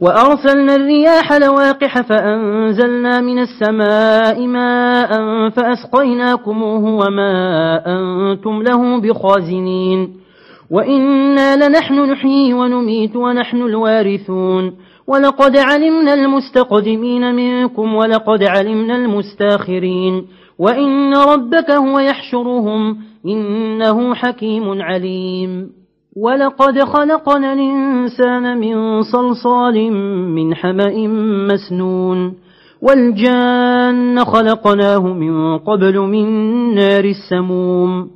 وأرسلنا الرياح لواقح فأنزلنا من السماء ماء فأسقيناكموه وما أنتم له بخازنين وإنا لنحن نحيي ونميت ونحن الوارثون ولقد علمنا المستقدمين منكم ولقد علمنا المستاخرين وإن ربك هو يحشرهم إنه حكيم عليم ولقد خلقنا الإنسان من صلصال من حمأ مسنون والجان خلقناه من قبل من نار السموم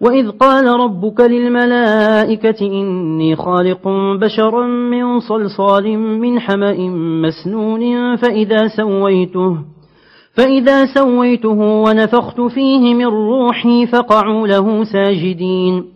وإذ قال ربك للملائكة إني خالق بشرا من صلصال من حمأ مسنون فإذا سويته فإذا سويته ونفخت فيه من روحي فقعوا له ساجدين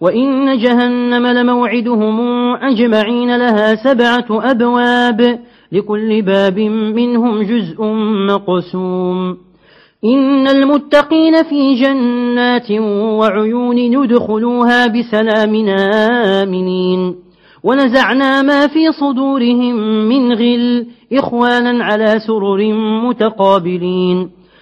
وإن جهنم لموعدهم أجمعين لها سبعة أبواب لكل باب منهم جزء مقسوم. إن المتقين في جنات وعيون يدخلوها بسلام آمنين. ونزعنا ما في صدورهم من غل إخوانا على سرر متقابلين.